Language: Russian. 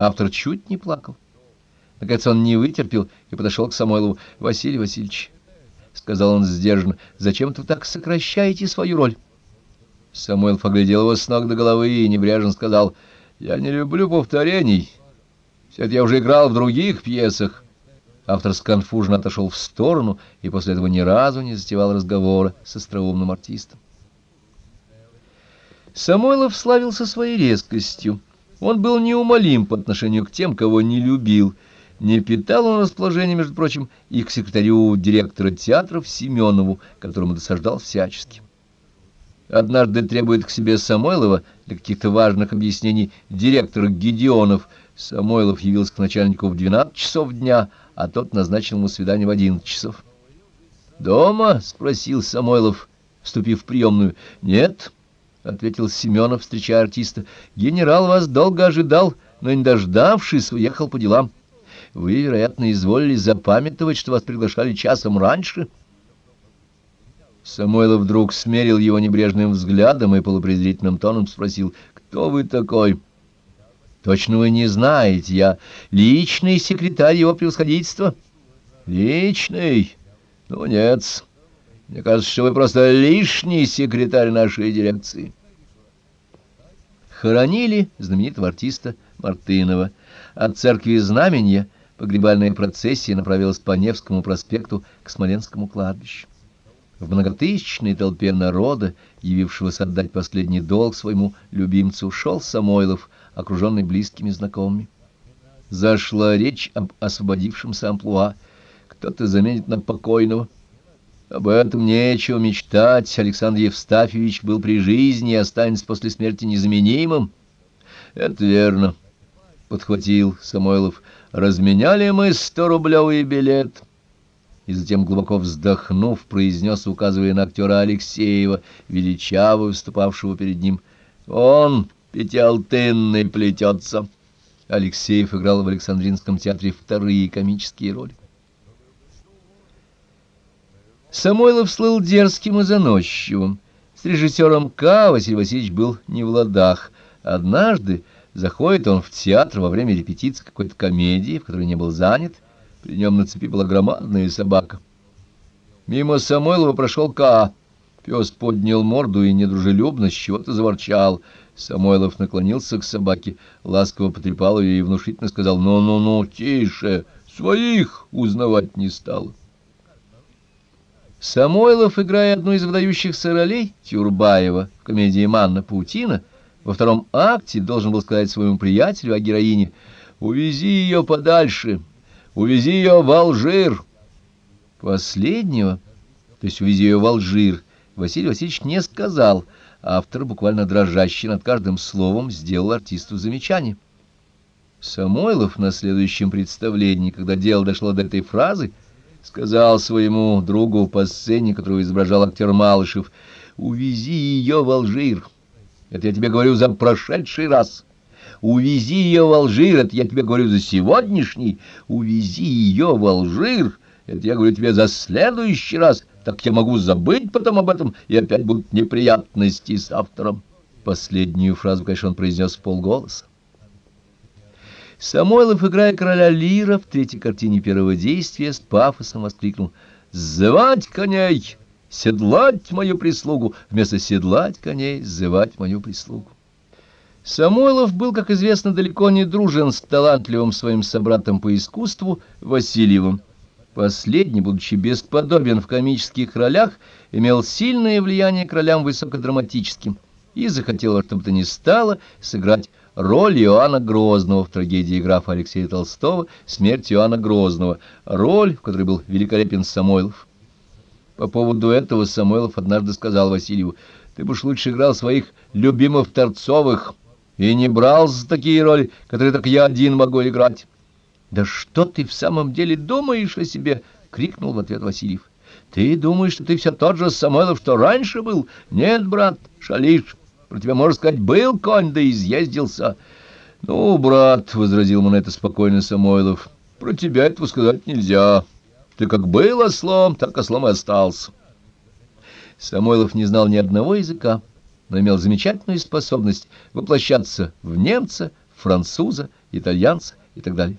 Автор чуть не плакал. Наконец он не вытерпел и подошел к Самойлову. — Василий Васильевич, — сказал он сдержанно, — зачем вы так сокращаете свою роль? Самойлов оглядел его с ног до головы и небрежно сказал, — Я не люблю повторений. Все это я уже играл в других пьесах. Автор сконфуженно отошел в сторону и после этого ни разу не затевал разговора с остроумным артистом. Самойлов славился своей резкостью. Он был неумолим по отношению к тем, кого не любил. Не питал он расположения, между прочим, и к секретарю директора театров Семенову, которому досаждал всячески. Однажды требует к себе Самойлова для каких-то важных объяснений директор Гедеонов. Самойлов явился к начальнику в 12 часов дня, а тот назначил ему свидание в 11 часов. «Дома?» — спросил Самойлов, вступив в приемную. «Нет». — ответил Семенов, встречая артиста. — Генерал вас долго ожидал, но, не дождавшись, уехал по делам. Вы, вероятно, изволили запамятовать, что вас приглашали часом раньше. Самойлов вдруг смерил его небрежным взглядом и полупрезрительным тоном спросил, «Кто вы такой?» «Точно вы не знаете, я личный секретарь его превосходительства». «Личный? Ну, нет». Мне кажется, что вы просто лишний секретарь нашей дирекции. Хоронили знаменитого артиста Мартынова. От церкви Знамения погребальная процессия направилась по Невскому проспекту к Смоленскому кладбищу. В многотысячной толпе народа, явившегося отдать последний долг своему любимцу, шел Самойлов, окруженный близкими знакомыми. Зашла речь об освободившемся амплуа. Кто-то заменит на покойного. Об этом нечего мечтать. Александр Евстафьевич был при жизни и останется после смерти незаменимым. Это верно, — подхватил Самойлов. Разменяли мы сто-рублевый билет. И затем, глубоко вздохнув, произнес, указывая на актера Алексеева, величаво выступавшего перед ним. Он пятиалтынный плетется. Алексеев играл в Александринском театре вторые комические роли. Самойлов слыл дерзким и заносчивым. С режиссером К. Василий Васильевич был не в ладах. Однажды заходит он в театр во время репетиции какой-то комедии, в которой не был занят. При нем на цепи была громадная собака. Мимо Самойлова прошел К. Пес поднял морду и недружелюбно с чего-то заворчал. Самойлов наклонился к собаке, ласково потрепал ее и внушительно сказал «Ну-ну-ну, тише, своих узнавать не стало». Самойлов, играя одну из выдающихся ролей Тюрбаева в комедии «Манна Паутина», во втором акте должен был сказать своему приятелю о героине «Увези ее подальше, увези ее в Алжир». Последнего, то есть «увези ее в Алжир», Василий Васильевич не сказал, автор, буквально дрожащий над каждым словом, сделал артисту замечание. Самойлов на следующем представлении, когда дело дошло до этой фразы, сказал своему другу по сцене, которую изображал актер Малышев, «Увези ее в Алжир. Это я тебе говорю за прошедший раз. Увези ее в Алжир. Это я тебе говорю за сегодняшний. Увези ее в Алжир. Это я говорю тебе за следующий раз. Так я могу забыть потом об этом, и опять будут неприятности с автором». Последнюю фразу, конечно, он произнес в полголоса. Самойлов, играя короля Лира в третьей картине первого действия, с пафосом воскликнул «Звать коней! Седлать мою прислугу! Вместо седлать коней, зывать мою прислугу!» Самойлов был, как известно, далеко не дружен с талантливым своим собратом по искусству Васильевым. Последний, будучи бесподобен в комических ролях, имел сильное влияние к ролям высокодраматическим и захотел во что бы то ни стало сыграть роль Иоанна Грозного в трагедии графа Алексея Толстого «Смерть Иоанна Грозного», роль, в которой был великолепен Самойлов. По поводу этого Самойлов однажды сказал Васильеву, «Ты бы уж лучше играл своих любимых Торцовых и не брал за такие роли, которые так я один могу играть». «Да что ты в самом деле думаешь о себе?» — крикнул в ответ Васильев. «Ты думаешь, что ты все тот же Самойлов, что раньше был? Нет, брат, шалишь». Про тебя, можно сказать, был конь, да изъездился. — Ну, брат, — возразил ему на это спокойно Самойлов, — про тебя этого сказать нельзя. Ты как был ослом, так ослом и остался. Самойлов не знал ни одного языка, но имел замечательную способность воплощаться в немца, француза, итальянца и так далее.